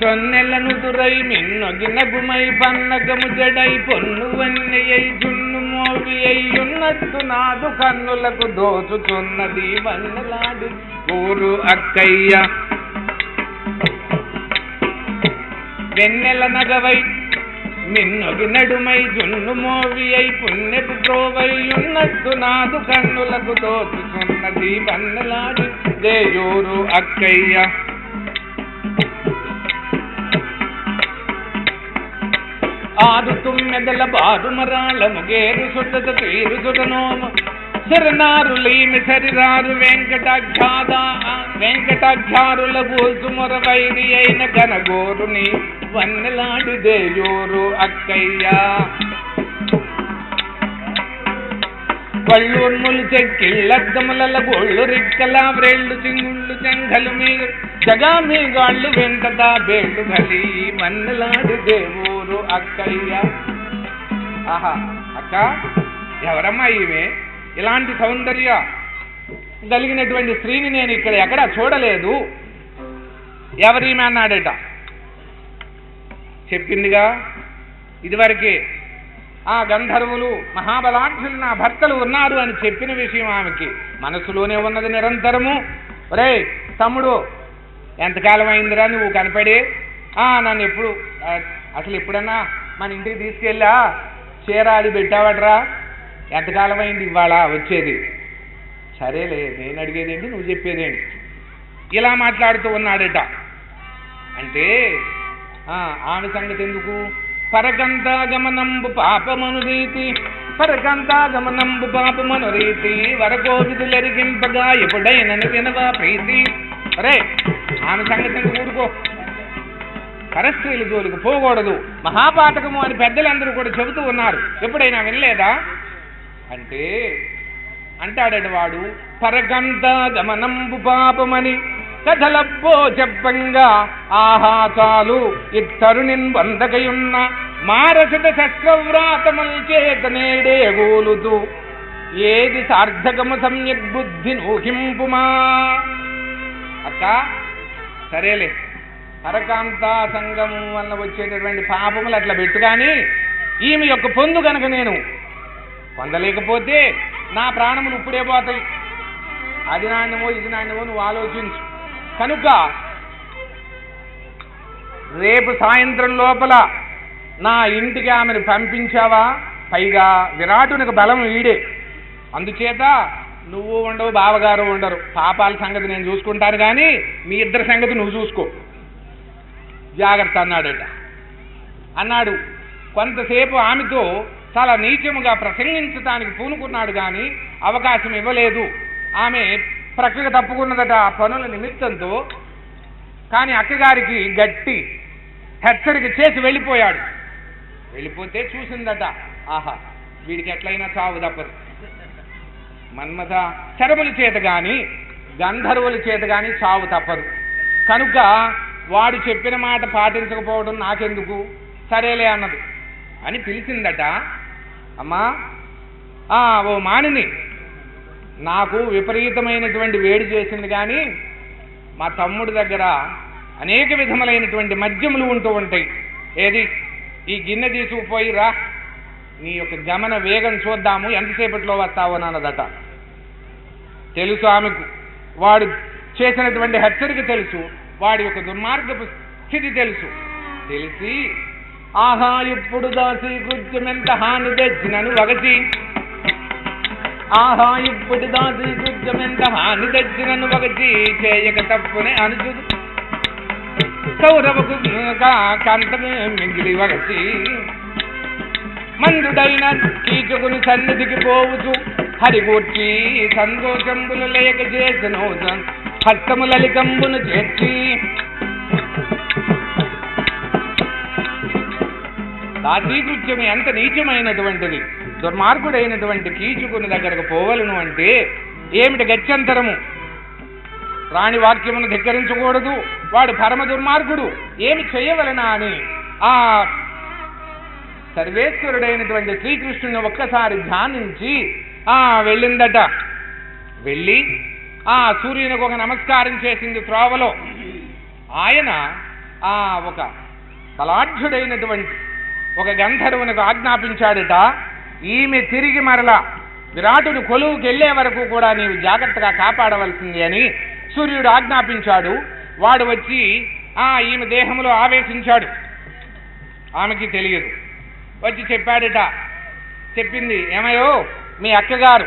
కొన్నెలను దురై మిన్నొగిన గుమై పన్నగము జడై పొన్ను వన్నెయై జున్ను మోవి అయ్యున్నట్టు నాదు కన్నులకు దోచుచున్నది వన్నలాడి ఊరు అక్కయ్య. వెన్నెల నగవై మిన్నొగి నడుమై జున్ను మోవి అయి పుణ్యపు ప్రోవై ఉన్నట్టు నాదు కన్నులకు దోచుకున్నది వన్నెలాడి దేయూరు అక్కయ్య ఆరు తుమ్మెదల బారు మరాల ముగేరు సుటత తీరు సుటనోము శరణారులీమి సరిరారు వెంకటాఖ్యాద వెంకటాఖ్యారుల బూసుముర వైరి అయిన గనగోరుని వన్నెలాడు దేయోరు అక్కయ్య. కళ్ళూర్ములు చెక్కిళ్ళద్దముల గోళ్ళు రిక్కల వ్రేళ్ళు చింగుళ్ళు చెంగలు మీ జగా మీ గాళ్ళు వెంకట బేళ్ళు గలి మన్నలాడు దేవూరు అక్కయ్య. ఆహా అక్క ఎవరమ్మా ఈమె ఇలాంటి సౌందర్య కలిగినటువంటి స్త్రీని నేను ఇక్కడ ఎక్కడా చూడలేదు. ఎవరీమే అన్నాడట చెప్పిందిగా ఇదివరకే ఆ గంధర్వులు మహాబలాఢ్యులు నా భర్తలు ఉన్నారు అని చెప్పిన విషయం ఆమెకి మనసులోనే ఉన్నది నిరంతరము. ఒరే తమ్ముడు ఎంతకాలం అయిందిరా నువ్వు కనపడి? ఆ నన్ను ఎప్పుడు అసలు ఎప్పుడన్నా మన ఇంటికి తీసుకెళ్ళా? చీర అది పెట్టావట్రా? ఎంతకాలం అయింది ఇవాళ వచ్చేది. సరేలే నేను అడిగేదేంటి? నువ్వు చెప్పేదేంటి? ఇలా మాట్లాడుతూ ఉన్నాడట. అంటే ఆ, ఆమె సంగతి ఎందుకు? పరకంతాగమనంబు పాపమను రీతి పరకంతాగమనంబు పాపమను రీతి వరకోవిధులెరిగింపగా ఎప్పుడైనను వినవా ప్రీతి? అరే ఆమె సంగతి ఎందుకు ఊరుకో? పరస్త్రీల జోలికి పోకూడదు. మహాపాతకము అని పెద్దలందరూ కూడా చెబుతూ ఉన్నారు. ఎప్పుడైనా వినలేదా? అంటే అంటాడట వాడు పరకంత గమనంబు పాపమని కథలబ్బో చెప్పంగా ఆహా చాలు ఇత్తరునిన్ వందకయున్న మారసట శస్త్రవ్రాతముల్ చేత నేడే గోలుతూ ఏది సార్థకము సమ్యగ్బుద్ధి నూహింపుమా? అక్క సరేలే. పరకాంత సంగం వల్ల వచ్చేటటువంటి పాపములు అట్లా పెట్టు కానీ ఈమె యొక్క పొందు కనుక నేను పొందలేకపోతే నా ప్రాణములు ఇప్పుడే పోతాయి. అది నాణ్యమో ఇది నాణ్యమో నువ్వు ఆలోచించు. కనుక రేపు సాయంత్రం లోపల నా ఇంటికి ఆమెను పంపించావా? పైగా విరాటునికి బలం వీడే అందుచేత నువ్వు ఉండవు బావగారు ఉండరు. పాపాల సంగతి నేను చూసుకుంటాను కానీ మీ ఇద్దరి సంగతి నువ్వు చూసుకో. జాగ్రత్త అన్నాడట. అన్నాడు. కొంతసేపు ఆమెతో చాలా నీచముగా ప్రసంగించడానికి పూనుకున్నాడు కానీ అవకాశం ఇవ్వలేదు. ఆమె ప్రక్కకు తప్పుకున్నదట ఆ పనుల నిమిత్తంతో కానీ అక్కగారికి గట్టి హెచ్చరిక చేసి వెళ్ళిపోయాడు. వెళ్ళిపోతే చూసిందట ఆహా వీడికి ఎట్లయినా చావు తప్పదు. మన్మథ శరముల చేత కానీ గంధర్వుల చేత కానీ చావు తప్పదు. కనుక వాడు చెప్పిన మాట పాటించకపోవడం నాకెందుకు? సరేలే అన్నది. అని పిలిచిందట అమ్మా? ఆ, ఓ మానిని. నాకు విపరీతమైనటువంటి వేడి చేసింది కానీ మా తమ్ముడి దగ్గర అనేక విధములైనటువంటి మద్యములు ఉంటూ ఉంటాయి. ఏది? ఈ గిన్నె తీసుకుపోయి రా. నీ యొక్క గమన వేగం చూద్దాము. ఎంతసేపట్లో వస్తావు అన్నదట. తెలుసు ఆమెకు. వాడు చేసినటువంటి హెచ్చరిక తెలుసు. వాడి యొక్క దుర్మార్గపు స్థితి తెలుసు. తెలిసి ఆహా ఇప్పుడు దాసి కృత్యమెంత హాని తెచ్చినను వగసి ఆహా ఇప్పుడు దాసి కృత్యమెంత హాని తెచ్చినను వగసి చేయక తప్పునే అనుచుదు కౌరవకు కంటమే మిగిలి వగసి మందుడైన కీచుకుని సన్నిధికి పోవుచు. హరిగూర్చి సంతోషంబులు లేక చేసిన హస్తములలికంబును చేర్చి. దాసీకృత్యం ఎంత నీచమైనటువంటిది. దుర్మార్గుడైనటువంటి కీచుకుని దగ్గరకు పోవలను అంటే ఏమిటి గత్యంతరము? రాణి వాక్యమును ధిక్కరించకూడదు. వాడు పరమ దుర్మార్గుడు. ఏమి చేయవలనా అని ఆ సర్వేశ్వరుడైనటువంటి శ్రీకృష్ణుని ఒక్కసారి ధ్యానించి ఆ వెళ్ళిందట. వెళ్ళి ఆ సూర్యునికి ఒక నమస్కారం చేసింది త్రోవలో. ఆయన ఆ ఒక బలాఢ్యుడైనటువంటి ఒక గంధర్వునికి ఆజ్ఞాపించాడట ఈమె తిరిగి మరలా విరాటుని కొలువుకి వెళ్ళే వరకు కూడా నీవు జాగ్రత్తగా కాపాడవలసింది అని సూర్యుడు ఆజ్ఞాపించాడు. వాడు వచ్చి ఆ ఈమె దేహంలో ఆవేశించాడు. ఆమెకి తెలియదు. వచ్చి చెప్పాడట చెప్పింది ఏమయ్యో మీ అక్కగారు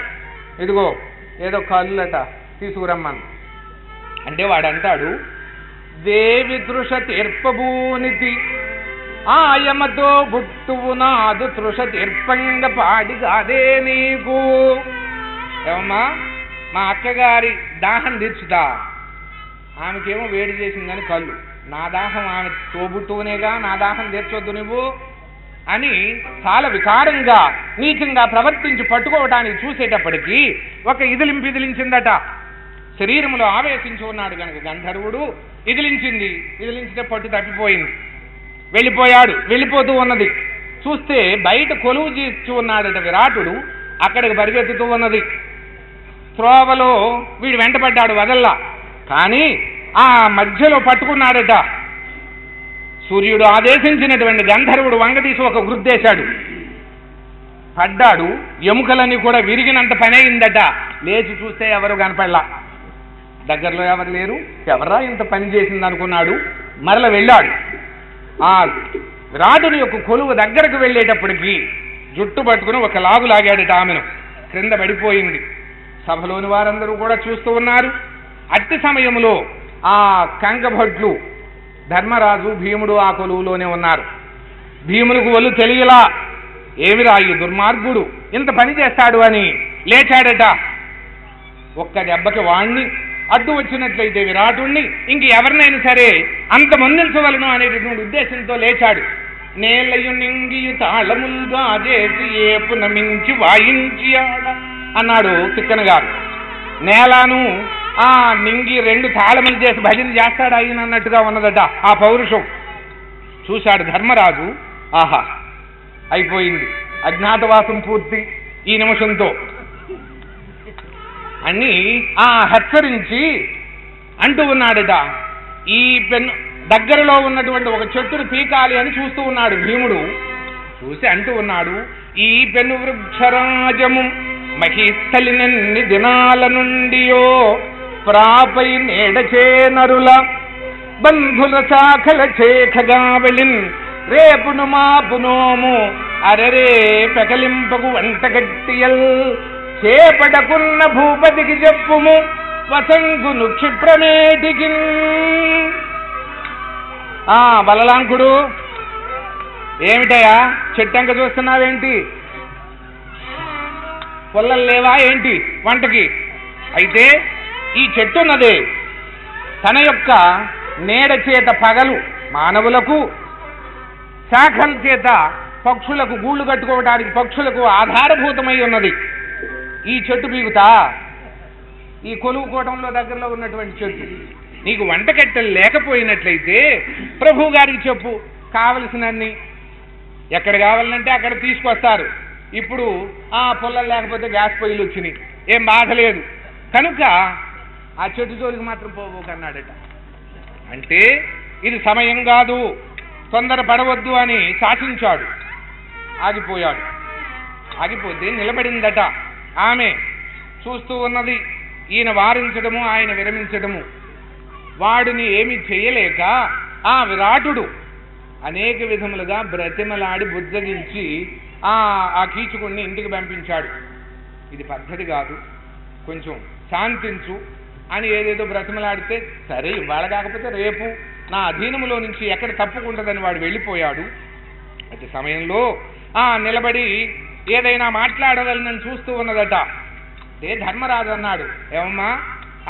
ఇదిగో ఏదో కళ్ళట తీసుకురమ్మను. అంటే వాడంటాడు దేవి తృష తీర్పభూనితి ఆయమతో బుట్టువు నాదు తృష తీర్పంగ పాడిగాదే నీకు. ఏమమ్మా? మా అక్కగారి దాహం తీర్చుతా. ఆమెకేమో వేడి చేసిందని కళ్ళు. నా దాహం ఆమె తోబుట్టువునేగా నా దాహం తీర్చొద్దు నువ్వు అని చాలా వికారంగా నీచంగా ప్రవర్తించి పట్టుకోవటానికి చూసేటప్పటికీ ఒక ఇదిలింపు ఇదిలించిందట. శరీరంలో ఆవేశించి ఉన్నాడు కనుక గంధర్వుడు. ఇదిలించింది. ఇదిలించితే పట్టు తప్పిపోయింది. వెళ్ళిపోయాడు వెళ్ళిపోతూ ఉన్నది. చూస్తే బయట కొలువు చేస్తూ ఉన్నాడట విరాటుడు అక్కడికి పరిగెత్తుతూ ఉన్నది. త్రోవలో వీడు వెంటపడ్డాడు వదల్లా. కానీ ఆ మధ్యలో పట్టుకున్నాడట. సూర్యుడు ఆదేశించినటువంటి గంధర్వుడు వంగదీసి ఒక వృద్ధేశాడు పడ్డాడు ఎముకలన్నీ కూడా విరిగినంత పని అయిందట లేచి చూస్తే ఎవరు కనపడలా. దగ్గరలో ఎవరు లేరు? ఎవరా ఇంత పని చేసింది అనుకున్నాడు మరల వెళ్ళాడు. ఆ రాటుని యొక్క కొలువు దగ్గరకు వెళ్ళేటప్పటికి జుట్టు పట్టుకుని ఒక లాగు లాగాడట ఆమెను. క్రింద పడిపోయింది. సభలోని వారందరూ కూడా చూస్తూ ఉన్నారు. అట్టి సమయంలో ఆ కంకభట్లు ధర్మరాజు భీముడు ఆ కొలువులోనే ఉన్నారు. భీమునికి ఒళ్ళు తెలియలా ఏమిరా ఈ దుర్మార్గుడు? ఇంత పని చేస్తాడు అని లేచాడట. ఒక్క దెబ్బకి వాణ్ణి అడ్డు వచ్చినట్లయితే విరాటుణ్ణి. ఇంక ఎవరినైనా సరే అంత ముందించవలను అనేటటువంటి ఉద్దేశంతో లేచాడు. నేలయు నింగియు తాళములుగా చేసి ఏపున మించి వాయించి అన్నాడు తిక్కన గారు. నేలను ఆ నింగి రెండు తాళములు చేసి భజన చేస్తాడు ఆయన అన్నట్టుగా ఉన్నదట ఆ పౌరుషం. చూశాడు ధర్మరాజు. ఆహా అయిపోయింది. అజ్ఞాతవాసం పూర్తి ఈ నిమిషంతో. అని ఆ హెచ్చరించి అంటూ ఉన్నాడట. ఈ పెన్ దగ్గరలో ఉన్నటువంటి ఒక చెట్టును పీకాలి అని చూస్తూ ఉన్నాడు భీముడు. చూసి అంటూ ఉన్నాడు ఈ పెను వృక్షరాజము మహిస్థలినన్ని దినాల నుండియో ప్రాపై నేడచేనరుల బంధుల శాఖల చేఖగా వెళ్ళిన్ రేపును మాపునోము. అరరే పెకలింపకు వంటగట్టియల్ చేపటకున్న భూపతికి చెప్పుము. వసంగును క్షిప్రమేటికి ఆ బలలాంకుడు ఏమిటయా చెట్టంక చూస్తున్నావేంటి? పొల్లలు లేవా ఏంటి వంటకి? అయితే ఈ చెట్టు ఉన్నదే తన యొక్క నీడ చేత పగలు మానవులకు శాఖల చేత పక్షులకు గూళ్ళు కట్టుకోవడానికి పక్షులకు ఆధారభూతమై ఉన్నది. ఈ చెట్టు పీగుతా ఈ కొలువు కూటంలో దగ్గరలో ఉన్నటువంటి చెట్టు. నీకు వంటకట్టెలు లేకపోయినట్లయితే ప్రభు గారికి చెప్పు కావలసినన్ని. ఎక్కడ కావాలంటే అక్కడ తీసుకొస్తారు. ఇప్పుడు ఆ పుల్లలు లేకపోతే గ్యాస్ పొయ్యిలు వచ్చినాయి. ఏం బాధ లేదు. కనుక ఆ చెట్టు జోలికి మాత్రం పోబోకన్నాడట అంటే ఇది సమయం కాదు. తొందర పడవద్దు అని శాసించాడు. ఆగిపోయాడు. ఆగిపోతే నిలబడిందట. ఆమె చూస్తూ ఉన్నది. ఈయన వారించడము ఆయన విరమించడము. వాడిని ఏమి చేయలేక ఆ విరాటుడు! అనేక విధములుగా బ్రతిమలాడి బుజ్జగించి ఆ ఆ కీచుకుణ్ణి ఇంటికి పంపించాడు. ఇది పద్ధతి కాదు. కొంచెం శాంతించు అని ఏదేదో బ్రతిమలాడితే సరే ఇవాళ కాకపోతే రేపు నా అధీనములో నుంచి ఎక్కడ తప్పుకుంటుందని వాడు వెళ్ళిపోయాడు. అతి సమయంలో ఆ నిలబడి ఏదైనా మాట్లాడగలనని చూస్తూ ఉన్నదట. ఏ ధర్మరాజు అన్నాడు ఏమమ్మా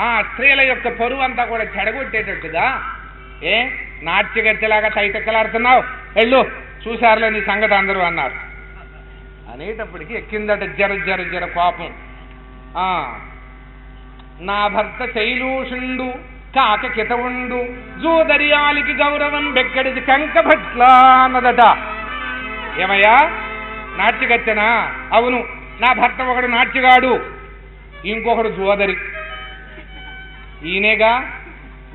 ఆ స్త్రీల యొక్క పరువు అంతా కూడా చెడగొట్టేటట్టుగా ఏ నాట్యగత్తెలాగా తైతెక్కలాడుతున్నావు? వెళ్ళు చూశారులే నీ సంగతి అందరూ అన్నారు. అనేటప్పటికి ఎక్కిందట జర జర జర కోపం. ఆ నా భర్త శైలూషుండు కాక కితవుండు జూదరియాలికి గౌరవం బెక్కడిది కంకభట్ల అన్నదట. ఏమయ్యా నాట్యగత్తెనా? అవును. నా భర్త ఒకడు నాట్యగాడు. ఇంకొకడు జోదరి ఈయనేగా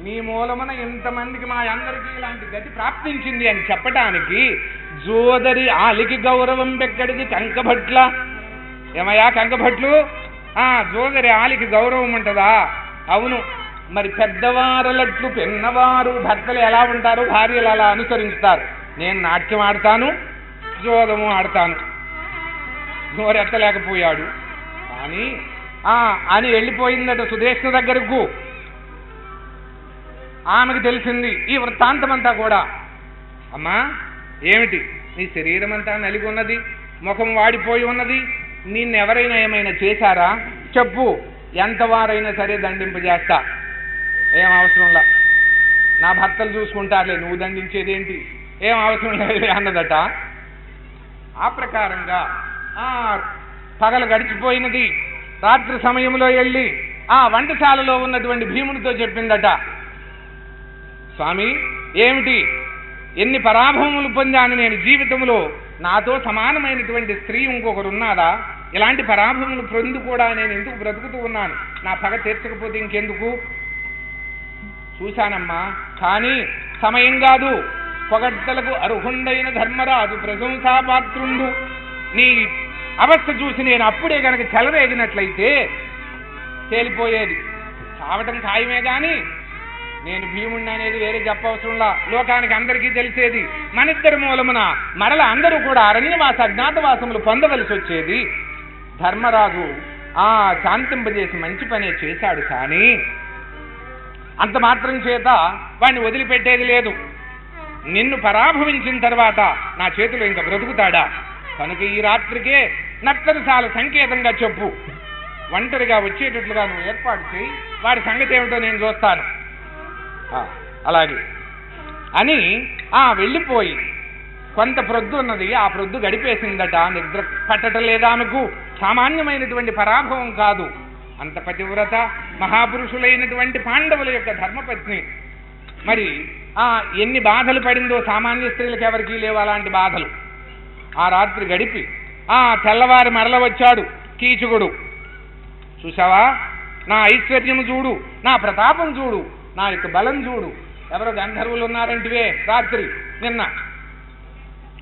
మీ మూలమున ఇంతమందికి మా అందరికీ ఇలాంటి గతి ప్రాప్తించింది అని చెప్పటానికి జోదరి ఆలికి గౌరవం పెక్కడిది కంకభట్ల. ఏమయ్యా కంకభట్లు? ఆ జోదరి ఆలికి గౌరవం ఉంటుందా? అవును. మరి పెద్దవారలట్లు పిన్నవారు భర్తలు ఎలా ఉంటారు? భార్యలు అలా అనుసరించుతారు. నేను నాట్యం ఆడతాను జోదము ఆడతాను. నోరెత్తలేకపోయాడు. కానీ ఆ అని వెళ్ళిపోయిందట సుదేష్ణ దగ్గరకు ఆమెకు తెలిసింది ఈ వృత్తాంతం అంతా కూడా. అమ్మా ఏమిటి? నీ శరీరం అంతా నలిగి ఉన్నది ముఖం వాడిపోయి ఉన్నది నిన్నెవరైనా ఏమైనా చేశారా? చెప్పు ఎంత వారైనా సరే దండింపజేస్తా. ఏం అవసరంలా నా భర్తలు చూసుకుంటారులే నువ్వు దండించేదేంటి? ఏం అవసరం లేదు అన్నదట. ఆ ప్రకారంగా పగలు గడిచిపోయినది. రాత్రి సమయంలో వెళ్ళి ఆ వంటశాలలో ఉన్నటువంటి భీమునితో చెప్పిందట స్వామి ఏమిటి? ఎన్ని పరాభవములు పొందాను నేను జీవితంలో నాతో సమానమైనటువంటి స్త్రీ ఇంకొకరు ఉన్నారా ఇలాంటి పరాభవములు పొంది కూడా నేను ఎందుకు బ్రతుకుతూ ఉన్నాను? నా పగ తీర్చకపోతే ఇంకెందుకు? చూశానమ్మా కానీ సమయం కాదు. పొగడ్తలకు అర్హుండైన ధర్మరాజు ప్రశంసాపాత్రుండు. నీ అవస్థ చూసి నేను అప్పుడే గనక చెలరేగినట్లయితే తేలిపోయేది. చావటం ఖాయమే కానీ నేను భీముణ్ణి అనేది వేరే చెప్పవసరంలా లోకానికి అందరికీ తెలిసేది. మనిద్దరి మూలమున మరల అందరూ కూడా అరణ్యవాస అజ్ఞాతవాసములు పొందవలసి వచ్చేది. ధర్మరాజు ఆ శాంతింపజేసి మంచి పనే చేశాడు కానీ అంత మాత్రం చేత వాడిని వదిలిపెట్టేది లేదు. నిన్ను పరాభవించిన తర్వాత నా చేతిలో ఇంకా బ్రతుకుతాడా? కనుక ఈ రాత్రికే నత్తరసాల సంకేతంగా చెప్పు. ఒంటరిగా వచ్చేటట్లుగా నువ్వు ఏర్పాటు చేయి. వాడి సంగతి ఏమిటో నేను చూస్తాను. అలాగే. అని ఆ వెళ్ళిపోయి కొంత ప్రొద్దు ఉన్నది. ఆ ప్రొద్దు గడిపేసిందట. నిద్ర పట్టడం లేదా ఆమెకు? సామాన్యమైనటువంటి పరాభవం కాదు. అంత పతివ్రత మహాపురుషులైనటువంటి పాండవుల యొక్క ధర్మపత్ని. మరి ఆ ఎన్ని బాధలు పడిందో సామాన్య స్త్రీలకు ఎవరికీ లేవు అలాంటి బాధలు. ఆ రాత్రి గడిపి ఆ తెల్లవారి మరల వచ్చాడు కీచుకుడు. చూసావా నా ఐశ్వర్యము చూడు నా ప్రతాపం చూడు నా యొక్క బలం చూడు. ఎవరో గంధర్వులు ఉన్నారంటివే రాత్రి నిన్న.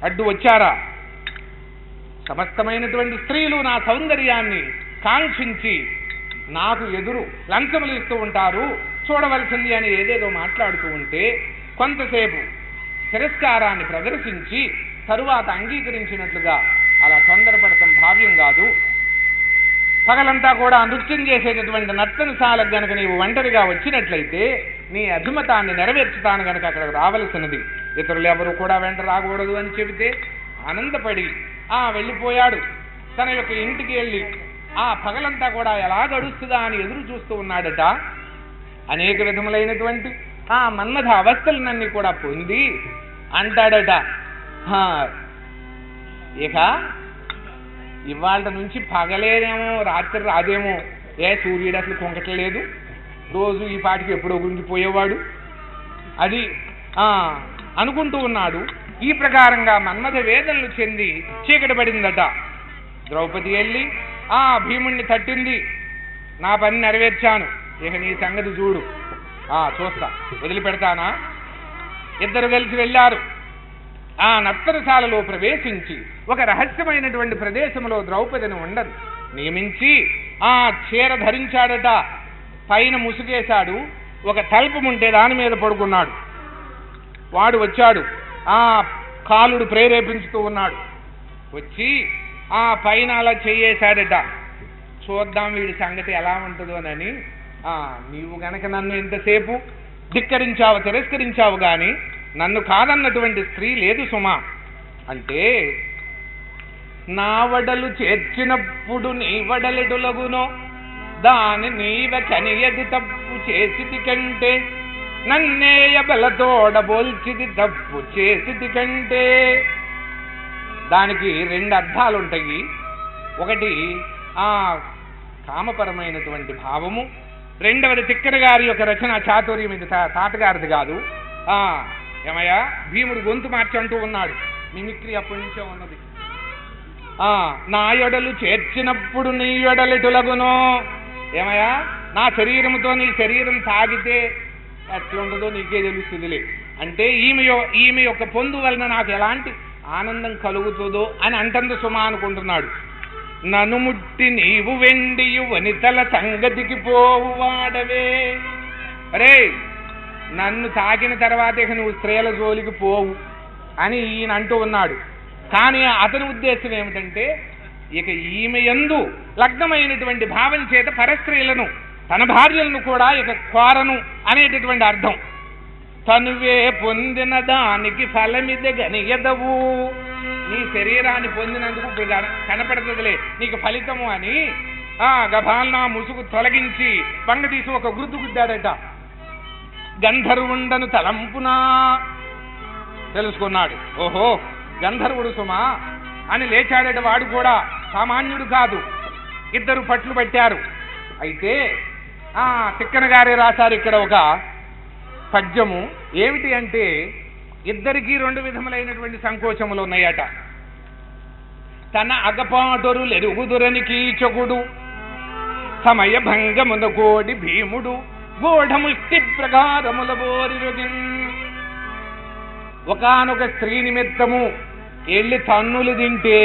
అడ్డు వచ్చారా? సమస్తమైనటువంటి స్త్రీలు నా సౌందర్యాన్ని కాంక్షించి నాకు ఎదురు లంచములు ఇస్తూ ఉంటారు. చూడవలసింది అని ఏదేదో మాట్లాడుతూ ఉంటే కొంతసేపు తిరస్కారాన్ని ప్రదర్శించి తరువాత అంగీకరించినట్లుగా అలా తొందరపడటం భావ్యం కాదు. పగలంతా కూడా నృత్యం చేసేటటువంటి నర్తనశాలకు గనక నీవు ఒంటరిగా వచ్చినట్లయితే నీ అభిమతాన్ని నెరవేర్చుతాను గనక అక్కడికి రావలసినది. ఇతరులు ఎవరు కూడా వెంట రాకూడదు అని చెబితే ఆనందపడి ఆ వెళ్ళిపోయాడు. తన యొక్క ఇంటికి వెళ్ళి ఆ పగలంతా కూడా ఎలా గడుస్తుందా అని ఎదురు చూస్తూ ఉన్నాడట. అనేక విధములైనటువంటి ఆ మన్మథ అవస్థలనన్నీ కూడా పొంది అంటాడట. ఇక ఇవాళ నుంచి పగలేదేమో రాత్రి రాదేమో. ఏ సూర్యుడు అసలు కొంకట్లేదు. రోజు ఈ పాటికి ఎప్పుడో గుంజిపోయేవాడు. అది అనుకుంటూ ఉన్నాడు. ఈ ప్రకారంగా మన్మథ వేదనలు చెంది చీకటి పడిందట. ద్రౌపది వెళ్ళి ఆ భీముణ్ణి తట్టింది. నా పని నెరవేర్చాను. ఇక నీ సంగతి చూడు. ఆ చూస్తా. వదిలిపెడతానా? ఇద్దరు కలిసి వెళ్ళారు. ఆ నర్తనశాలలో ప్రవేశించి ఒక రహస్యమైనటువంటి ప్రదేశంలో ద్రౌపదిని ఉండదు నియమించి ఆ చీర ధరించాడట. పైన ముసుగేశాడు. ఒక తల్పం ఉంటే దాని మీద పడుకున్నాడు. వాడు వచ్చాడు. ఆ కాలుడు ప్రేరేపించుతూ ఉన్నాడు. వచ్చి ఆ పైన అలా చెయ్యేశాడట చూద్దాం వీడి సంగతి ఎలా ఉంటుందోనని నీవు గనక నన్ను ఇంతసేపు ధిక్కరించావు తిరస్కరించావు కానీ నన్ను కాదన్నటువంటి స్త్రీ లేదు సుమా. అంటే నా వడలు చేర్చినప్పుడు నీ వడలెడులగునో దాని నీవ కనియది తప్పు చేసిది కంటే నన్నేయ బలతోడబోల్చిది తప్పు చేసిది కంటే. దానికి రెండు అర్థాలు ఉంటాయి ఒకటి ఆ కామపరమైనటువంటి భావము. రెండవది తిక్కర గారి యొక్క రచన చాతుర్యం ఇది తాతగారిది కాదు. ఆ ఏమయ్యా? భీముడు గొంతు మార్చంటూ ఉన్నాడు. మిమిక్రీ అప్పటి నుంచే ఉన్నది. ఆ నా యొడలు చేర్చినప్పుడు నీ యొడలెటులగునో ఏమయ్యా? నా శరీరముతో నీ శరీరం తాగితే ఎట్లుండదో నీకే తెలుస్తుందిలే. అంటే ఈమె ఈమె యొక్క పొందు వలన నాకు ఎలాంటి ఆనందం కలుగుతుందో అని అంటుంది సుమా అనుకుంటున్నాడు. నన్ను ముట్టి నీవు వెండియు వనితల సంగతికి పోవు వాడవే. అరే నన్ను తాకిన తర్వాత ఇక నువ్వు స్త్రీల జోలికి పోవు అని ఈయన అంటూ ఉన్నాడు. కానీ అతని ఉద్దేశం ఏమిటంటే ఇక ఈమె యందు లగ్నమైనటువంటి భావం చేత పరస్త్రీలను తన భార్యలను కూడా ఇక కోరను అనేటటువంటి అర్థం. తనువే పొందిన దానికి ఫలమిదే గనియదవు నీ శరీరాన్ని పొందినందుకు ఇప్పుడు కనపడుతుందిలే నీకు ఫలితము అని. ఆ గభాల్నా ముసుగు తొలగించి పంగ తీసి ఒక గుర్తు గుద్దాడట. గంధర్వుండను తలంపునా? తెలుసుకున్నాడు. ఓహో గంధర్వుడు సుమా. అని లేచాడట వాడు కూడా. సామాన్యుడు కాదు. ఇద్దరు పట్లు పెట్టారు. అయితే ఆ తిక్కన గారే రాశారు ఇక్కడ ఒక పద్యము. ఏమిటి అంటే ఇద్దరికీ రెండు విధములైనటువంటి సంకోచములు ఉన్నాయట. తన అగపాటరులెరుగుదురని కీచకుడు సమయ భంగమున కోడి భీముడు గూఢముష్టి ప్రకారముల బోరి ఒకానొక స్త్రీ నిమిత్తము ఎళ్ళి తన్నులు తింటే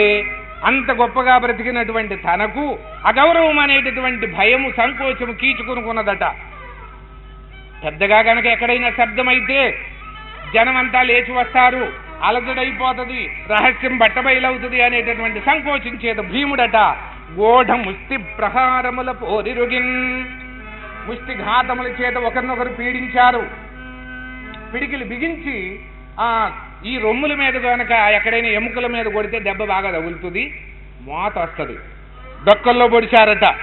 అంత గొప్పగా బ్రతికినటువంటి తనకు అగౌరవం అనేటటువంటి భయము సంకోచము కీచుకునుకున్నదట. పెద్దగా గనక ఎక్కడైనా శబ్దమైతే జనమంతా లేచి వస్తారు అలజడైపోతుంది రహస్యం బట్టబయలవుతుంది అనేటటువంటి సంకోచించేది భీముడట. గోఢముష్టి ప్రహారముల పోరిరుగిన్ ముష్టిఘాతముల చేత ఒకరినొకరు పీడించారు. పిడికిలు బిగించి ఆ ఈ రొమ్ముల మీద కనుక ఎక్కడైనా ఎముకల మీద కొడితే దెబ్బ బాగా తగులుతుంది మోత వస్తుంది. డొక్కల్లో పొడిచారట.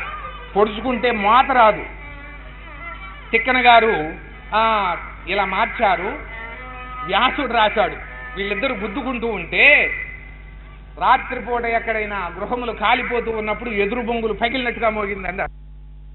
పొడుచుకుంటే మోత రాదు. తిక్కన గారు ఆ ఇలా మార్చారు. వ్యాసుడు రాశాడు. వీళ్ళిద్దరు గుద్దుకుంటూ ఉంటే రాత్రిపూట ఎక్కడైనా గృహములు కాలిపోతూ ఉన్నప్పుడు ఎదురు బొంగులు పగిలినట్టుగా మోగిందంట.